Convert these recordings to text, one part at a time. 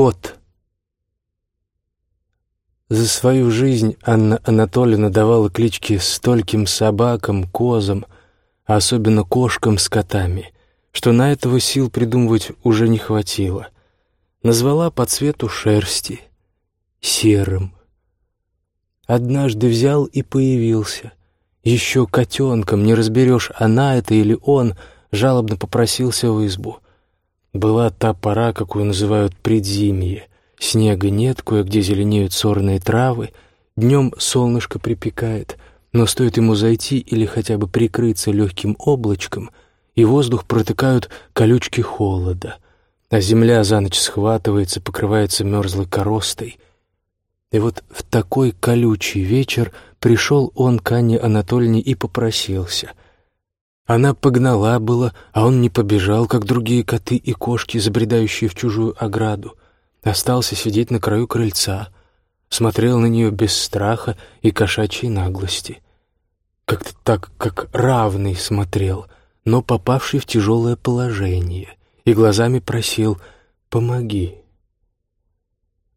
Кот. За свою жизнь Анна Анатольевна давала клички стольким собакам, козам, а особенно кошкам с котами, что на этого сил придумывать уже не хватило. Назвала по цвету шерсти серым. Однажды взял и появился. Еще котенком, не разберешь, она это или он, жалобно попросился в избу. Была та пора, какую называют предзимье. Снега нет, кое-где зеленеют сорные травы, днем солнышко припекает, но стоит ему зайти или хотя бы прикрыться легким облачком, и воздух протыкают колючки холода, а земля за ночь схватывается, покрывается мерзлой коростой. И вот в такой колючий вечер пришел он к Анне Анатольевне и попросился. Она погнала было, а он не побежал, как другие коты и кошки, забредающие в чужую ограду. Остался сидеть на краю крыльца, смотрел на нее без страха и кошачьей наглости. Как-то так, как равный смотрел, но попавший в тяжелое положение, и глазами просил «помоги».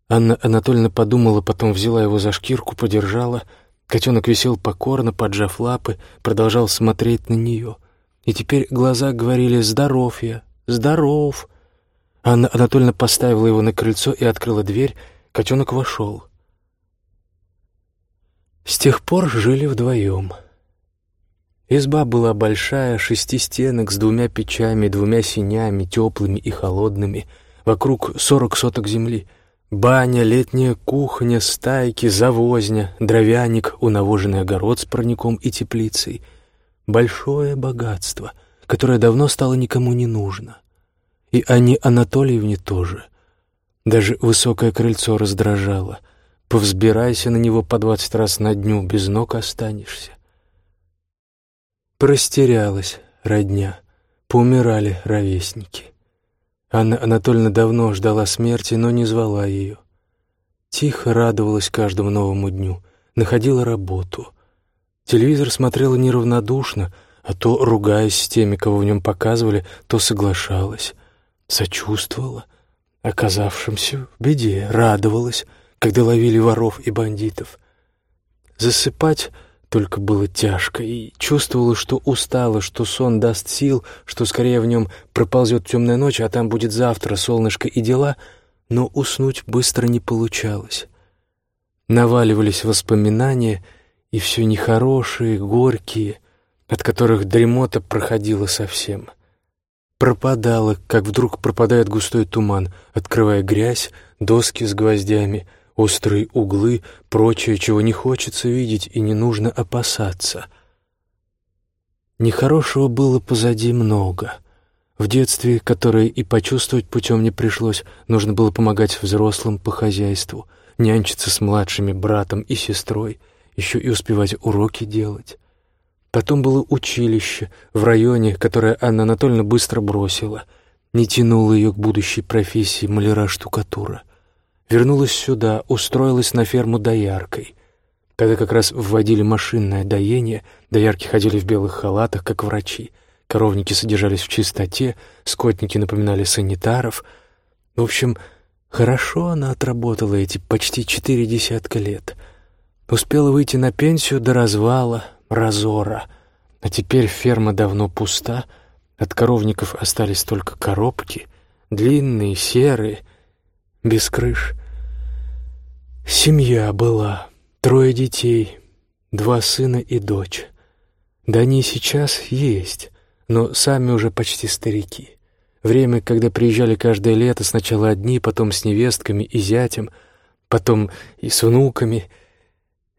Анна Анатольевна подумала, потом взяла его за шкирку, подержала. Котенок висел покорно, поджав лапы, продолжал смотреть на нее и теперь глаза говорили «Здоров я! Здоров!». Анна Анатольевна поставила его на крыльцо и открыла дверь. Котенок вошел. С тех пор жили вдвоем. Изба была большая, шести стенок с двумя печами, двумя синями, теплыми и холодными. Вокруг сорок соток земли. Баня, летняя кухня, стайки, завозня, дровяник, унавоженный огород с парником и теплицей — большое богатство, которое давно стало никому не нужно. И Анне Анатольевне тоже. Даже высокое крыльцо раздражало. Повзбирайся на него по двадцать раз на дню, без ног останешься. Простерялась родня, поумирали ровесники. Анна Анатольевна давно ждала смерти, но не звала ее. Тихо радовалась каждому новому дню, находила работу — Телевизор смотрела неравнодушно, а то, ругаясь с теми, кого в нем показывали, то соглашалась, сочувствовала, оказавшимся в беде, радовалась, когда ловили воров и бандитов. Засыпать только было тяжко, и чувствовала, что устала, что сон даст сил, что скорее в нем проползет темная ночь, а там будет завтра солнышко и дела, но уснуть быстро не получалось. Наваливались воспоминания — и все нехорошие, горькие, от которых дремота проходила совсем. Пропадала, как вдруг пропадает густой туман, открывая грязь, доски с гвоздями, острые углы, прочее, чего не хочется видеть и не нужно опасаться. Нехорошего было позади много. В детстве, которое и почувствовать путем не пришлось, нужно было помогать взрослым по хозяйству, нянчиться с младшими братом и сестрой — еще и успевать уроки делать. Потом было училище в районе, которое Анна Анатольевна быстро бросила. Не тянула ее к будущей профессии маляра-штукатура. Вернулась сюда, устроилась на ферму дояркой. Когда как раз вводили машинное доение, доярки ходили в белых халатах, как врачи. Коровники содержались в чистоте, скотники напоминали санитаров. В общем, хорошо она отработала эти почти четыре десятка лет — Успела выйти на пенсию до развала, разора. А теперь ферма давно пуста, от коровников остались только коробки, длинные, серые, без крыш. Семья была, трое детей, два сына и дочь. Да они сейчас есть, но сами уже почти старики. Время, когда приезжали каждое лето, сначала одни, потом с невестками и зятем, потом и с внуками —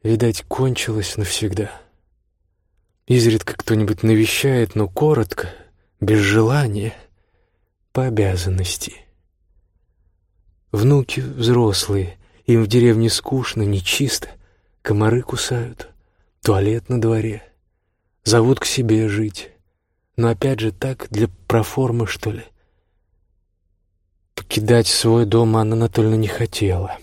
видать, кончилось навсегда. Изредка кто-нибудь навещает, но коротко, без желания, по обязанности. Внуки взрослые, им в деревне скучно, нечисто, комары кусают, туалет на дворе, зовут к себе жить. Но опять же так, для проформы, что ли. Покидать свой дом Анна Анатольевна не хотела.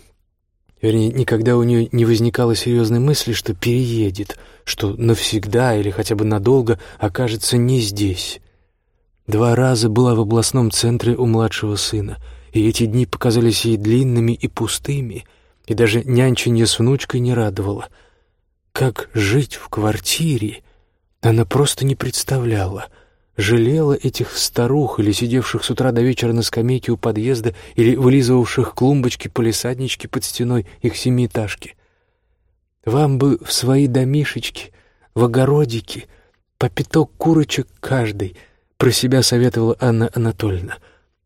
Вернее, никогда у нее не возникало серьезной мысли, что переедет, что навсегда или хотя бы надолго окажется не здесь. Два раза была в областном центре у младшего сына, и эти дни показались ей длинными и пустыми, и даже нянчанье с внучкой не радовало. Как жить в квартире она просто не представляла — жалела этих старух или сидевших с утра до вечера на скамейке у подъезда или вылизывавших клумбочки полисаднички под стеной их семиэтажки. Вам бы в свои домишечки, в огородики, по пяток курочек каждый, про себя советовала Анна Анатольевна.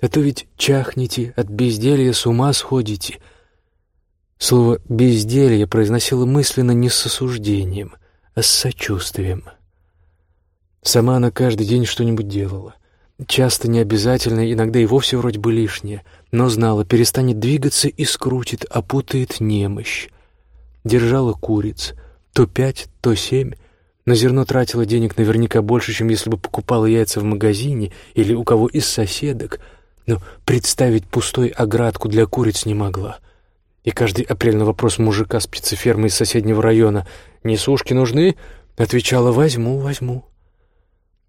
А то ведь чахнете, от безделья с ума сходите. Слово «безделье» произносила мысленно не с осуждением, а с сочувствием. Сама она каждый день что-нибудь делала. Часто не обязательно, иногда и вовсе вроде бы лишнее, но знала, перестанет двигаться и скрутит, опутает немощь. Держала куриц, то пять, то семь. На зерно тратила денег наверняка больше, чем если бы покупала яйца в магазине или у кого из соседок, но представить пустой оградку для куриц не могла. И каждый апрель на вопрос мужика с птицефермы из соседнего района «Несушки нужны?» отвечала «Возьму, возьму».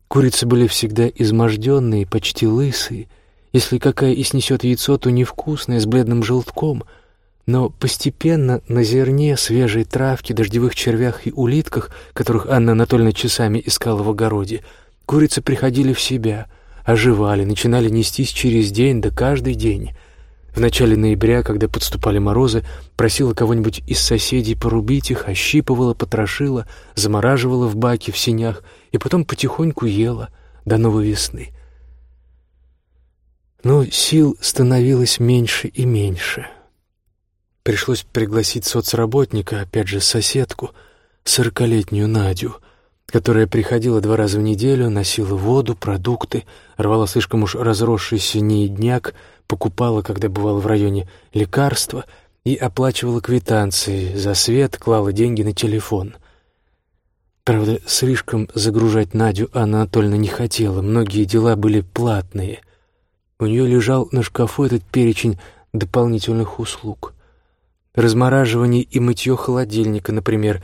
Курицы были всегда изможденные, почти лысые. Если какая и снесет яйцо, то невкусное, с бледным желтком. Но постепенно на зерне, свежей травке, дождевых червях и улитках, которых Анна Анатольевна часами искала в огороде, курицы приходили в себя, оживали, начинали нестись через день, да каждый день. В начале ноября, когда подступали морозы, просила кого-нибудь из соседей порубить их, ощипывала, потрошила, замораживала в баке в синях и потом потихоньку ела до новой весны. Но сил становилось меньше и меньше. Пришлось пригласить соцработника, опять же соседку, сорокалетнюю Надю, которая приходила два раза в неделю, носила воду, продукты, рвала слишком уж разросшийся неедняк, покупала, когда бывала в районе, лекарства и оплачивала квитанции за свет, клала деньги на телефон. Правда, слишком загружать Надю Анна Анатольевна не хотела, многие дела были платные. У нее лежал на шкафу этот перечень дополнительных услуг. Размораживание и мытье холодильника, например,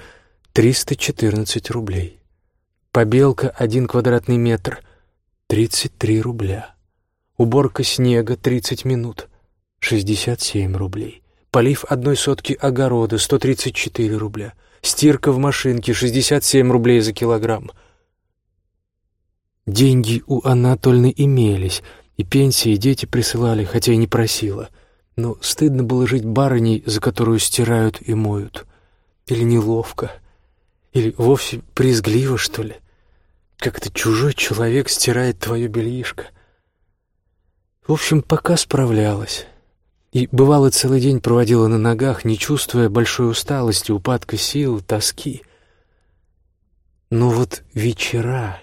314 рублей. Побелка один квадратный метр — 33 рубля. Уборка снега — 30 минут — 67 рублей. Полив одной сотки огорода — 134 рубля. Стирка в машинке — 67 рублей за килограмм. Деньги у Анатольны имелись, и пенсии дети присылали, хотя и не просила. Но стыдно было жить барыней, за которую стирают и моют. Или неловко. Или вовсе презгливо, что ли. Как это чужой человек стирает твое бельишко. В общем, пока справлялась. И, бывало, целый день проводила на ногах, не чувствуя большой усталости, упадка сил, тоски. Но вот вечера,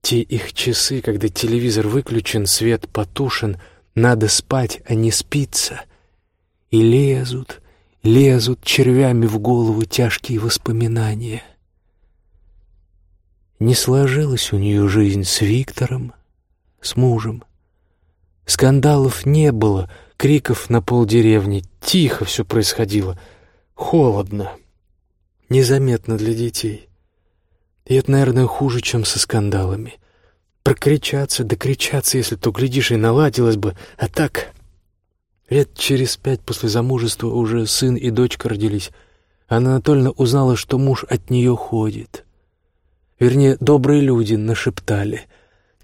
те их часы, когда телевизор выключен, свет потушен, надо спать, а не спиться, и лезут, лезут червями в голову тяжкие воспоминания. Не сложилась у нее жизнь с Виктором, с мужем. Скандалов не было, криков на полдеревни. Тихо все происходило. Холодно. Незаметно для детей. И это, наверное, хуже, чем со скандалами. Прокричаться, докричаться, если то, глядишь, и наладилось бы. А так... Лет через пять после замужества уже сын и дочка родились. Анна Анатольевна узнала, что муж от нее ходит. Вернее, добрые люди нашептали,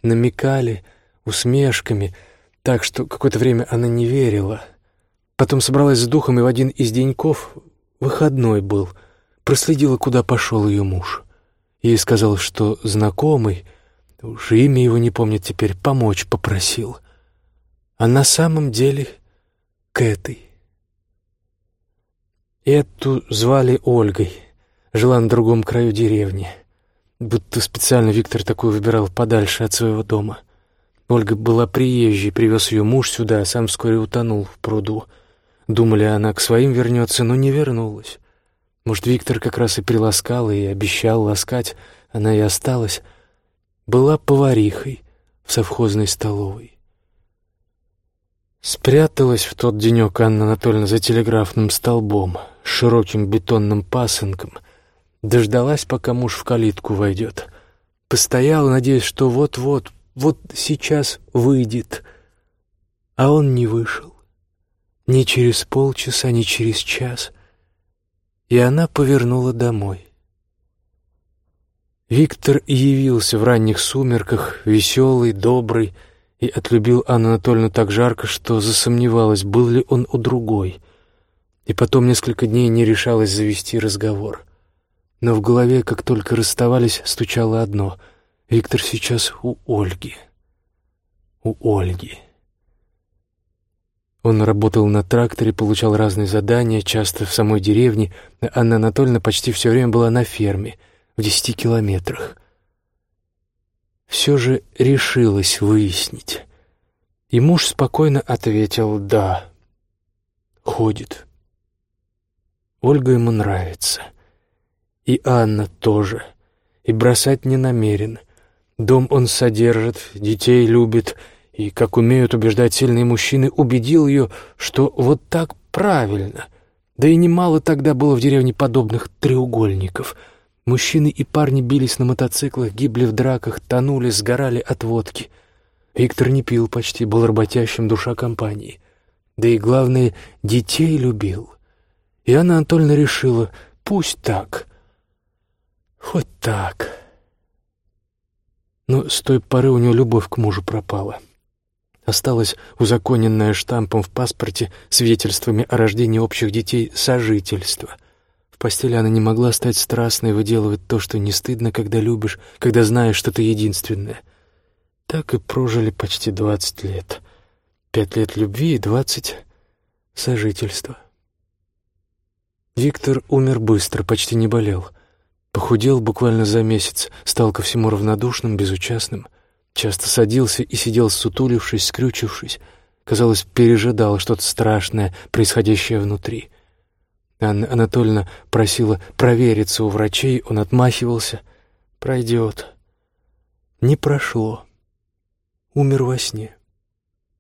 намекали усмешками — так что какое-то время она не верила. Потом собралась с духом и в один из деньков, выходной был, проследила, куда пошел ее муж. Ей сказал, что знакомый, уж имя его не помнит теперь, помочь попросил. А на самом деле к этой. Эту звали Ольгой, жила на другом краю деревни. Будто специально Виктор такую выбирал подальше от своего дома. Ольга была приезжей, привез ее муж сюда, а сам вскоре утонул в пруду. Думали, она к своим вернется, но не вернулась. Может, Виктор как раз и приласкал, и обещал ласкать, она и осталась. Была поварихой в совхозной столовой. Спряталась в тот денек Анна Анатольевна за телеграфным столбом, широким бетонным пасынком. Дождалась, пока муж в калитку войдет. Постояла, надеясь, что вот-вот вот сейчас выйдет. А он не вышел. Ни через полчаса, ни через час. И она повернула домой. Виктор явился в ранних сумерках, веселый, добрый, и отлюбил Анну Анатольевну так жарко, что засомневалась, был ли он у другой. И потом несколько дней не решалась завести разговор. Но в голове, как только расставались, стучало одно — Виктор сейчас у Ольги. У Ольги. Он работал на тракторе, получал разные задания, часто в самой деревне. Анна Анатольевна почти все время была на ферме, в десяти километрах. Все же решилась выяснить. И муж спокойно ответил «да». Ходит. Ольга ему нравится. И Анна тоже. И бросать не намерен. Дом он содержит, детей любит, и, как умеют убеждать сильные мужчины, убедил ее, что вот так правильно. Да и немало тогда было в деревне подобных треугольников. Мужчины и парни бились на мотоциклах, гибли в драках, тонули, сгорали от водки. Виктор не пил почти, был работящим душа компании. Да и, главное, детей любил. И Анна Анатольевна решила, пусть так, хоть так но с той поры у нее любовь к мужу пропала. Осталось узаконенное штампом в паспорте свидетельствами о рождении общих детей сожительство. В постели она не могла стать страстной, выделывать то, что не стыдно, когда любишь, когда знаешь, что ты единственная. Так и прожили почти двадцать лет. Пять лет любви и двадцать сожительства. Виктор умер быстро, почти не болел. Похудел буквально за месяц, стал ко всему равнодушным, безучастным. Часто садился и сидел сутулившись, скрючившись. Казалось, пережидал что-то страшное, происходящее внутри. Анна Анатольевна просила провериться у врачей, он отмахивался. «Пройдет». Не прошло. Умер во сне.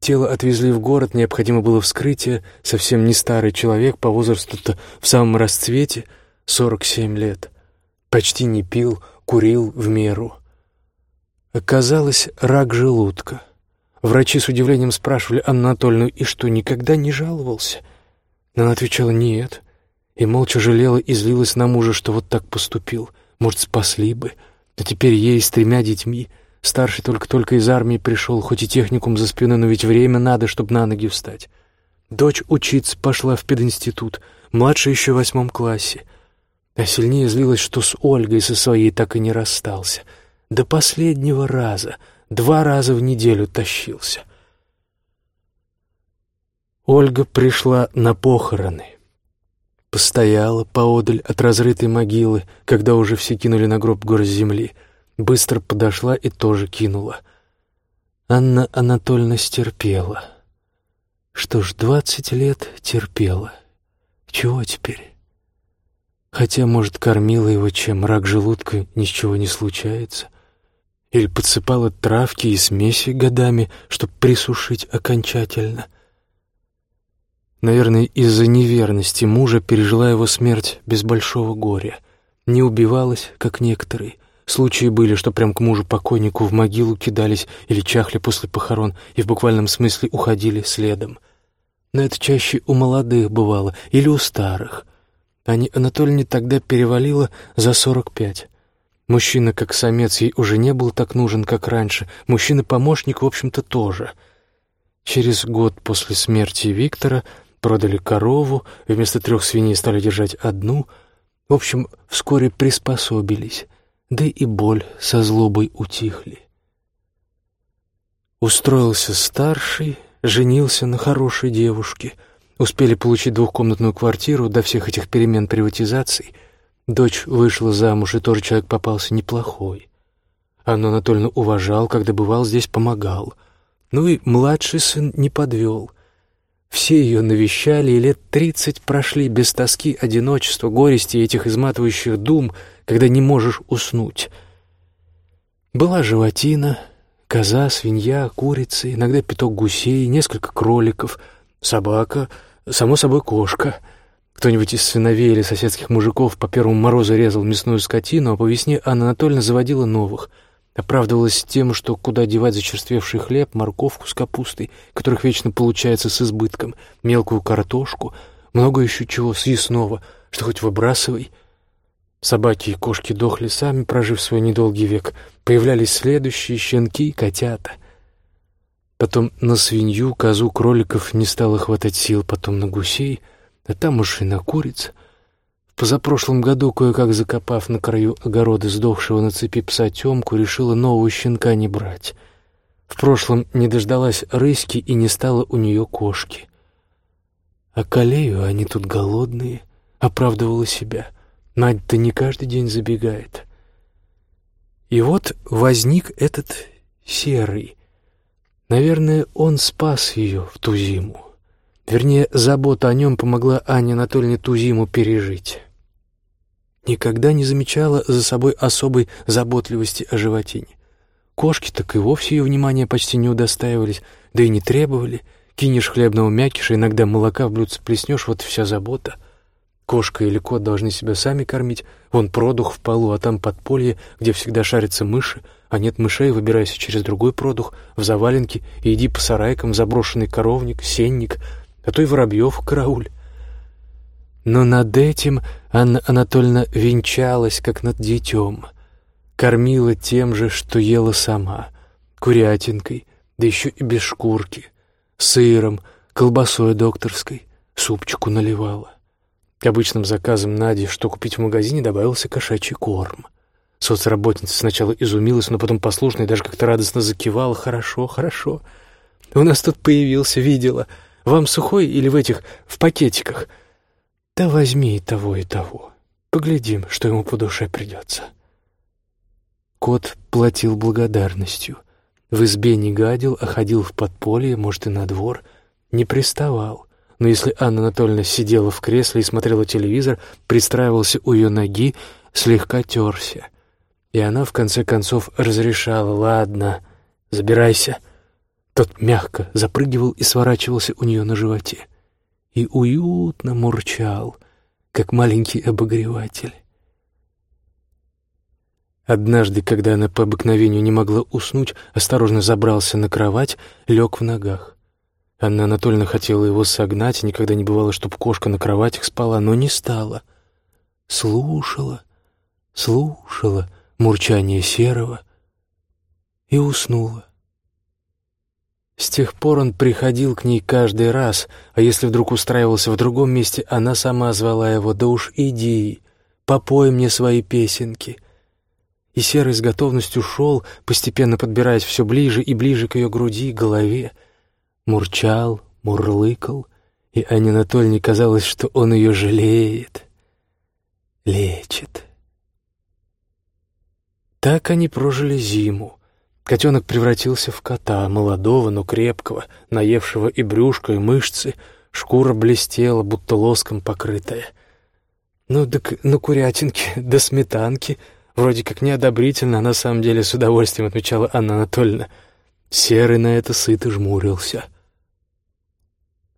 Тело отвезли в город, необходимо было вскрытие. Совсем не старый человек, по возрасту-то в самом расцвете, 47 лет. Почти не пил, курил в меру. Оказалось, рак желудка. Врачи с удивлением спрашивали Анну Анатольевну, и что, никогда не жаловался? Но она отвечала «нет», и молча жалела и злилась на мужа, что вот так поступил. Может, спасли бы. А теперь ей с тремя детьми. Старший только-только из армии пришел, хоть и техникум за спиной, но ведь время надо, чтобы на ноги встать. Дочь учиться пошла в пединститут, младшая еще в восьмом классе — а сильнее злилась, что с Ольгой со своей так и не расстался. До последнего раза, два раза в неделю тащился. Ольга пришла на похороны. Постояла поодаль от разрытой могилы, когда уже все кинули на гроб горсть земли. Быстро подошла и тоже кинула. Анна Анатольевна стерпела. Что ж, двадцать лет терпела. Чего теперь? Хотя, может, кормила его чем, рак желудка, ничего не случается. Или подсыпала травки и смеси годами, чтобы присушить окончательно. Наверное, из-за неверности мужа пережила его смерть без большого горя. Не убивалась, как некоторые. Случаи были, что прям к мужу-покойнику в могилу кидались или чахли после похорон и в буквальном смысле уходили следом. Но это чаще у молодых бывало или у старых — Ане Анатольевне тогда перевалило за сорок пять. Мужчина как самец ей уже не был так нужен, как раньше. Мужчина-помощник, в общем-то, тоже. Через год после смерти Виктора продали корову, вместо трех свиней стали держать одну. В общем, вскоре приспособились, да и боль со злобой утихли. Устроился старший, женился на хорошей девушке — Успели получить двухкомнатную квартиру до всех этих перемен приватизаций. Дочь вышла замуж, и тоже человек попался неплохой. Анну Анатольевну уважал, когда бывал здесь, помогал. Ну и младший сын не подвел. Все ее навещали, и лет тридцать прошли без тоски, одиночества, горести и этих изматывающих дум, когда не можешь уснуть. Была животина, коза, свинья, курицы, иногда пяток гусей, несколько кроликов, собака — Само собой, кошка. Кто-нибудь из сыновей или соседских мужиков по первому морозу резал мясную скотину, а по весне Анна Анатольевна заводила новых. Оправдывалась тем, что куда девать зачерствевший хлеб, морковку с капустой, которых вечно получается с избытком, мелкую картошку, много еще чего съестного, что хоть выбрасывай. Собаки и кошки дохли сами, прожив свой недолгий век. Появлялись следующие щенки и котята. Потом на свинью, козу, кроликов не стало хватать сил, потом на гусей, а там уж и на куриц — позапрошлом году, кое-как закопав на краю огорода сдохшего на цепи пса Тёмку, решила нового щенка не брать. В прошлом не дождалась рыськи и не стало у нее кошки. А колею они тут голодные, оправдывала себя. Мать-то не каждый день забегает. И вот возник этот серый. Наверное, он спас ее в ту зиму. Вернее, забота о нем помогла Ане Анатольевне ту зиму пережить никогда не замечала за собой особой заботливости о животине. Кошки так и вовсе ее внимания почти не удостаивались, да и не требовали. Кинешь хлебного мякиша, иногда молока в блюдце плеснешь, вот и вся забота. Кошка или кот должны себя сами кормить. Вон продух в полу, а там подполье, где всегда шарятся мыши, а нет мышей, выбирайся через другой продух, в заваленке и иди по сарайкам, заброшенный коровник, сенник, а то и воробьев карауль. Но над этим Анна Анатольевна венчалась, как над детем. Кормила тем же, что ела сама. Курятинкой, да еще и без шкурки. Сыром, колбасой докторской. Супчику наливала. К обычным заказам Нади, что купить в магазине, добавился кошачий корм. Соцработница сначала изумилась, но потом послушно и даже как-то радостно закивала. «Хорошо, хорошо. У нас тут появился, видела. Вам сухой или в этих, в пакетиках?» Да возьми и того, и того. Поглядим, что ему по душе придется. Кот платил благодарностью. В избе не гадил, а ходил в подполье, может, и на двор. Не приставал. Но если Анна Анатольевна сидела в кресле и смотрела телевизор, пристраивался у ее ноги, слегка терся. И она, в конце концов, разрешала «Ладно, забирайся». Тот мягко запрыгивал и сворачивался у нее на животе и уютно мурчал, как маленький обогреватель. Однажды, когда она по обыкновению не могла уснуть, осторожно забрался на кровать, лег в ногах. Анна Анатольевна хотела его согнать, никогда не бывало, чтоб кошка на кроватях спала, но не стала. Слушала, слушала мурчание серого и уснула. С тех пор он приходил к ней каждый раз, а если вдруг устраивался в другом месте, она сама звала его «Да уж иди, попой мне свои песенки». И Серый с готовностью шел, постепенно подбираясь все ближе и ближе к ее груди, голове. Мурчал, мурлыкал, и Анне Анатольевне казалось, что он ее жалеет, лечит. Так они прожили зиму. Котенок превратился в кота, молодого, но крепкого, наевшего и брюшко, и мышцы. Шкура блестела, будто лоском покрытая. Ну, так на курятинке, до сметанки. Вроде как неодобрительно, а на самом деле с удовольствием отмечала Анна Анатольевна. Серый на это сыто жмурился.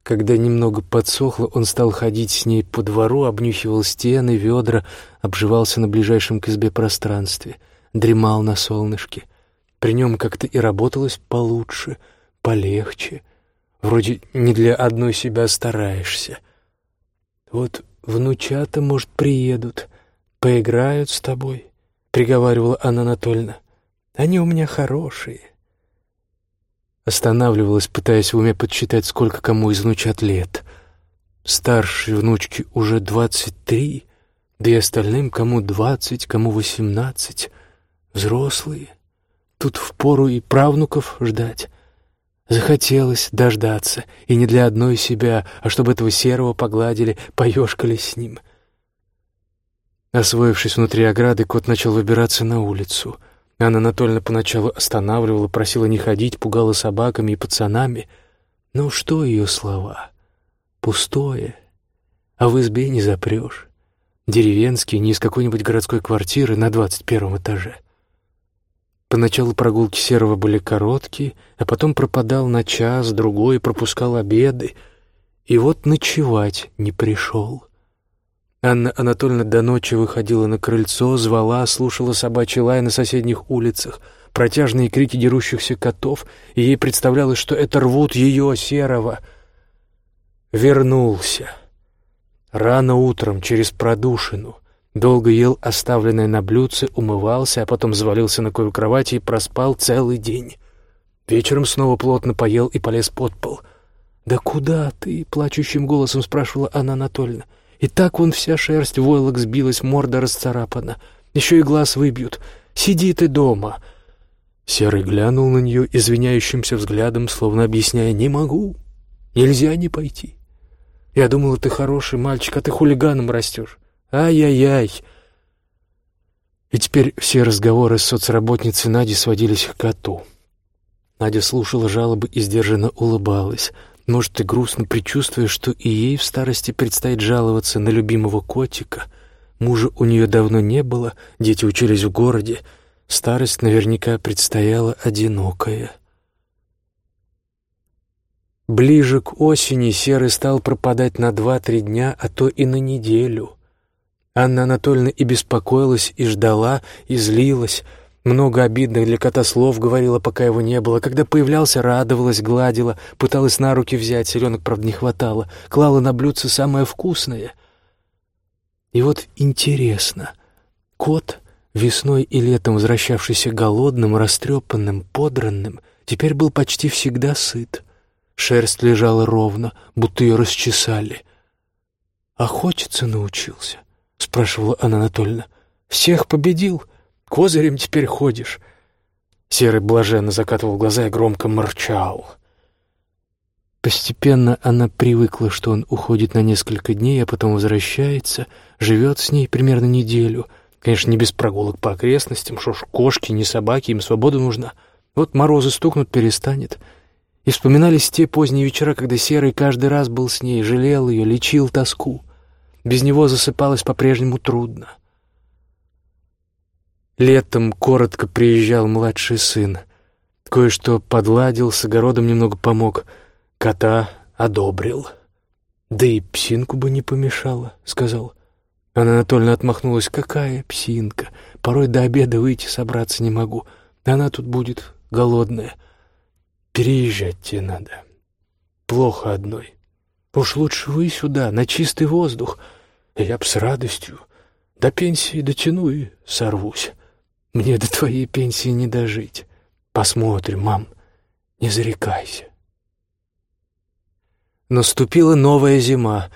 Когда немного подсохло, он стал ходить с ней по двору, обнюхивал стены, ведра, обживался на ближайшем к избе пространстве, дремал на солнышке — при нем как-то и работалось получше, полегче. Вроде не для одной себя стараешься. Вот внучата, может, приедут, поиграют с тобой, — приговаривала Анна Анатольевна. Они у меня хорошие. Останавливалась, пытаясь в уме подсчитать, сколько кому из внучат лет. Старшей внучке уже двадцать три, да и остальным кому двадцать, кому восемнадцать. Взрослые. Тут впору и правнуков ждать. Захотелось дождаться, и не для одной себя, а чтобы этого серого погладили, поёшкали с ним. Освоившись внутри ограды, кот начал выбираться на улицу. Анна Анатольевна поначалу останавливала, просила не ходить, пугала собаками и пацанами. Ну что ее слова? Пустое. А в избе не запрешь. Деревенский, не из какой-нибудь городской квартиры на двадцать первом этаже. Поначалу прогулки Серого были короткие, а потом пропадал на час, другой, пропускал обеды. И вот ночевать не пришел. Анна Анатольевна до ночи выходила на крыльцо, звала, слушала собачий лай на соседних улицах, протяжные крики дерущихся котов, и ей представлялось, что это рвут ее, серого. Вернулся. Рано утром, через продушину. Долго ел оставленное на блюдце, умывался, а потом завалился на кою кровати и проспал целый день. Вечером снова плотно поел и полез под пол. «Да куда ты?» — плачущим голосом спрашивала Анна Анатольевна. «И так вон вся шерсть войлок сбилась, морда расцарапана. Еще и глаз выбьют. Сиди ты дома!» Серый глянул на нее извиняющимся взглядом, словно объясняя «Не могу, нельзя не пойти». «Я думала, ты хороший мальчик, а ты хулиганом растешь. Ай-яй-яй!» И теперь все разговоры с соцработницей Нади сводились к коту. Надя слушала жалобы и сдержанно улыбалась. Может, и грустно предчувствуя, что и ей в старости предстоит жаловаться на любимого котика. Мужа у нее давно не было, дети учились в городе. Старость наверняка предстояла одинокая. Ближе к осени Серый стал пропадать на два-три дня, а то и на неделю. Анна Анатольевна и беспокоилась, и ждала, и злилась. Много обидных для кота слов говорила, пока его не было. Когда появлялся, радовалась, гладила, пыталась на руки взять, селенок, правда, не хватало. Клала на блюдце самое вкусное. И вот интересно, кот, весной и летом возвращавшийся голодным, растрепанным, подранным, теперь был почти всегда сыт. Шерсть лежала ровно, будто ее расчесали. «Охотиться научился?» — спрашивала Анна Анатольевна. «Всех победил? Козырем теперь ходишь?» Серый блаженно закатывал глаза и громко морчал. Постепенно она привыкла, что он уходит на несколько дней, а потом возвращается, живет с ней примерно неделю. Конечно, не без прогулок по окрестностям, что ж, кошки, не собаки, им свобода нужна. Вот морозы стукнут, перестанет — и вспоминались те поздние вечера, когда Серый каждый раз был с ней, жалел ее, лечил тоску. Без него засыпалось по-прежнему трудно. Летом коротко приезжал младший сын. Кое-что подладил, с огородом немного помог. Кота одобрил. «Да и псинку бы не помешало», — сказал. Анна Анатольевна отмахнулась. «Какая псинка? Порой до обеда выйти собраться не могу. Она тут будет голодная». Переезжать тебе надо. Плохо одной. Уж лучше вы сюда, на чистый воздух. Я б с радостью. До пенсии дотяну и сорвусь. Мне до твоей пенсии не дожить. Посмотрим, мам. Не зарекайся. Наступила новая зима.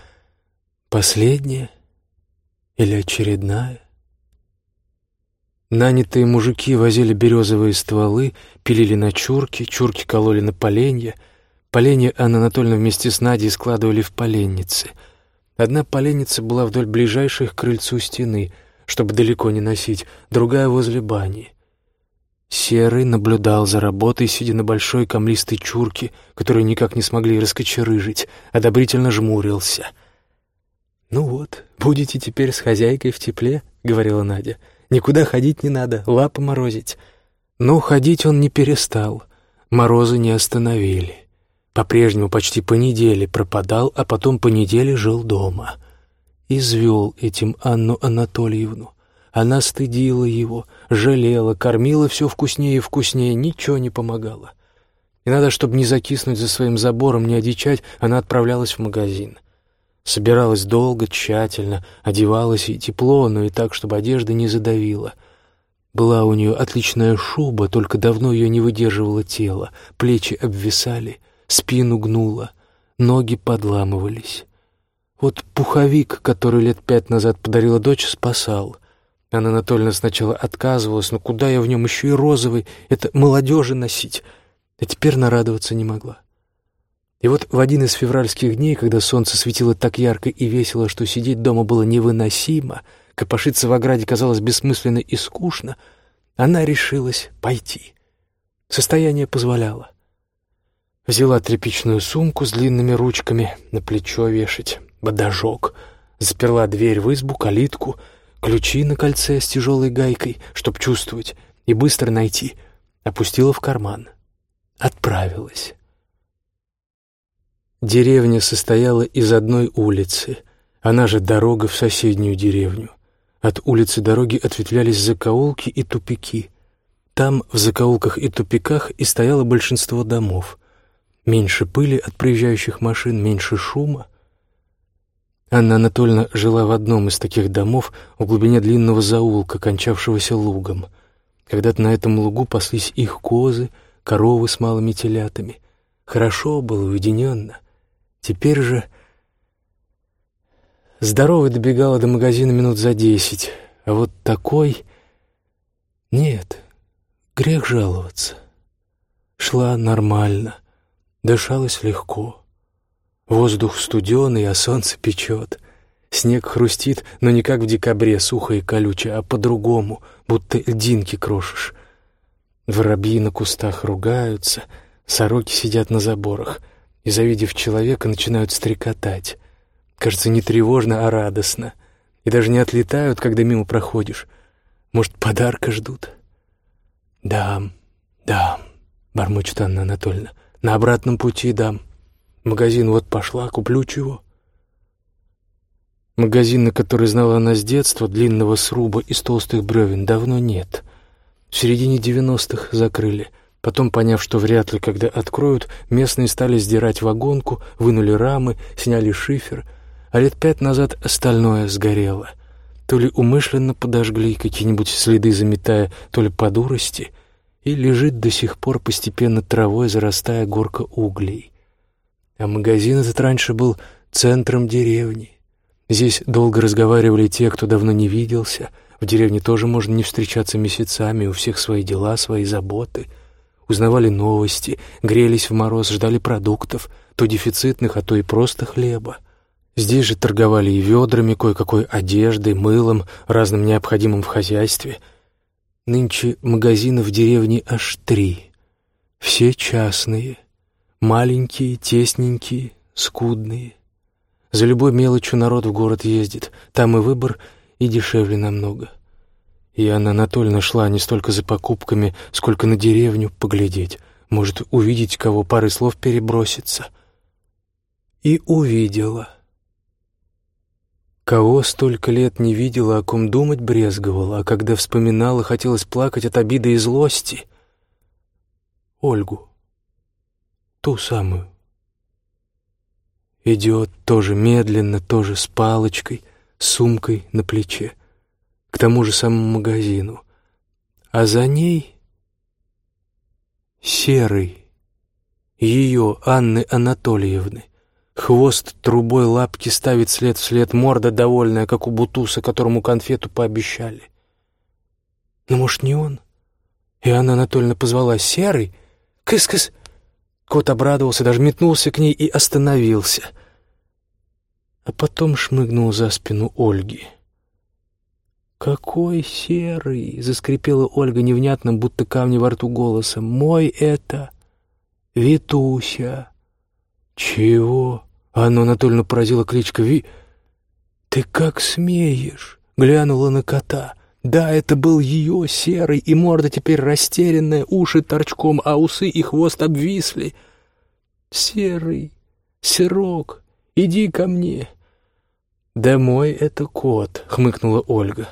Последняя или очередная? Нанятые мужики возили березовые стволы, пилили на чурки, чурки кололи на поленья. Поленья Анна Анатольевна вместе с Надей складывали в поленницы. Одна поленница была вдоль ближайшей к крыльцу стены, чтобы далеко не носить, другая возле бани. Серый наблюдал за работой, сидя на большой камлистой чурке, которую никак не смогли раскочерыжить, одобрительно жмурился. «Ну вот, будете теперь с хозяйкой в тепле», — говорила Надя. Никуда ходить не надо, лапы морозить. Но ходить он не перестал. Морозы не остановили. По-прежнему почти по неделе пропадал, а потом по неделе жил дома. Извел этим Анну Анатольевну. Она стыдила его, жалела, кормила все вкуснее и вкуснее, ничего не помогало. И надо, чтобы не закиснуть за своим забором, не одичать, она отправлялась в магазин. Собиралась долго, тщательно, одевалась и тепло, но и так, чтобы одежда не задавила. Была у нее отличная шуба, только давно ее не выдерживало тело, плечи обвисали, спину гнуло, ноги подламывались. Вот пуховик, который лет пять назад подарила дочь, спасал. Анна Анатольевна сначала отказывалась, но куда я в нем еще и розовый, это молодежи носить, а теперь нарадоваться не могла. И вот в один из февральских дней, когда солнце светило так ярко и весело, что сидеть дома было невыносимо, копошиться в ограде казалось бессмысленно и скучно, она решилась пойти. Состояние позволяло. Взяла тряпичную сумку с длинными ручками, на плечо вешать, бодажок, заперла дверь в избу, калитку, ключи на кольце с тяжелой гайкой, чтоб чувствовать, и быстро найти, опустила в карман. Отправилась. Деревня состояла из одной улицы, она же дорога в соседнюю деревню. От улицы дороги ответвлялись закоулки и тупики. Там, в закоулках и тупиках, и стояло большинство домов. Меньше пыли от проезжающих машин, меньше шума. Анна Анатольевна жила в одном из таких домов в глубине длинного заулка, кончавшегося лугом. Когда-то на этом лугу паслись их козы, коровы с малыми телятами. Хорошо было, уединенно. Теперь же... Здоровая добегала до магазина минут за десять, а вот такой... Нет, грех жаловаться. Шла нормально, дышалась легко. Воздух студеный, а солнце печет. Снег хрустит, но не как в декабре, сухо и колюче, а по-другому, будто льдинки крошишь. Воробьи на кустах ругаются, сороки сидят на заборах и, завидев человека, начинают стрекотать. Кажется, не тревожно, а радостно. И даже не отлетают, когда мимо проходишь. Может, подарка ждут? «Дам, дам», — бормочет Анна Анатольевна. «На обратном пути дам. Магазин вот пошла, куплю чего». Магазина, который знала она с детства, длинного сруба из толстых бревен, давно нет. В середине девяностых закрыли. Потом, поняв, что вряд ли когда откроют, местные стали сдирать вагонку, вынули рамы, сняли шифер, а лет пять назад остальное сгорело. То ли умышленно подожгли, какие-нибудь следы заметая, то ли по дурости, и лежит до сих пор постепенно травой, зарастая горка углей. А магазин этот раньше был центром деревни. Здесь долго разговаривали те, кто давно не виделся. В деревне тоже можно не встречаться месяцами, у всех свои дела, свои заботы. Узнавали новости, грелись в мороз, ждали продуктов, то дефицитных, а то и просто хлеба. Здесь же торговали и ведрами, кое-какой одеждой, мылом, разным необходимым в хозяйстве. Нынче магазины в деревне аж три. Все частные, маленькие, тесненькие, скудные. За любой мелочью народ в город ездит. Там и выбор, и дешевле намного. И Анна Анатольевна шла не столько за покупками, сколько на деревню поглядеть. Может, увидеть кого, пары слов переброситься. И увидела. Кого столько лет не видела, о ком думать брезговала, а когда вспоминала, хотелось плакать от обиды и злости. Ольгу. Ту самую. Идет тоже медленно, тоже с палочкой, с сумкой на плече, к тому же самому магазину. А за ней серый, ее, Анны Анатольевны. Хвост трубой лапки ставит след вслед, морда довольная, как у бутуса, которому конфету пообещали. Но, может, не он? И Анна Анатольевна позвала «Серый? Кыс-кыс!» Кот обрадовался, даже метнулся к ней и остановился. А потом шмыгнул за спину Ольги. «Какой серый!» — заскрипела Ольга невнятным, будто камни во рту голосом. «Мой это! Витуся!» «Чего?» — Анну Анатольевну поразила кличка Ви. «Ты как смеешь?» — глянула на кота. Да, это был ее серый, и морда теперь растерянная, уши торчком, а усы и хвост обвисли. «Серый, серок, иди ко мне». «Да мой это кот», — хмыкнула Ольга.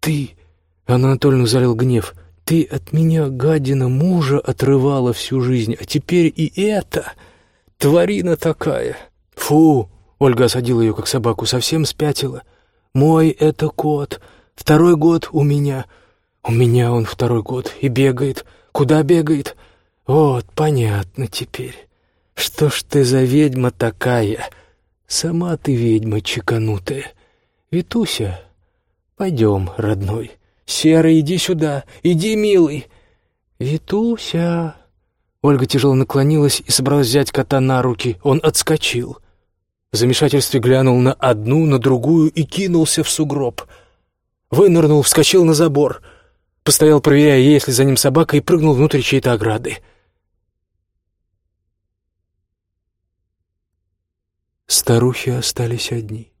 «Ты...» — Анна Анатольевна залил гнев. «Ты от меня, гадина, мужа отрывала всю жизнь, а теперь и это...» Тварина такая. Фу, Ольга осадила ее, как собаку, совсем спятила. Мой это кот. Второй год у меня. У меня он второй год и бегает. Куда бегает? Вот, понятно теперь. Что ж ты за ведьма такая? Сама ты ведьма чеканутая. Витуся, пойдем, родной. Серый, иди сюда, иди, милый. Витуся... Ольга тяжело наклонилась и собралась взять кота на руки. Он отскочил. В замешательстве глянул на одну, на другую и кинулся в сугроб. Вынырнул, вскочил на забор. Постоял, проверяя, есть ли за ним собака, и прыгнул внутрь чьей-то ограды. Старухи остались одни.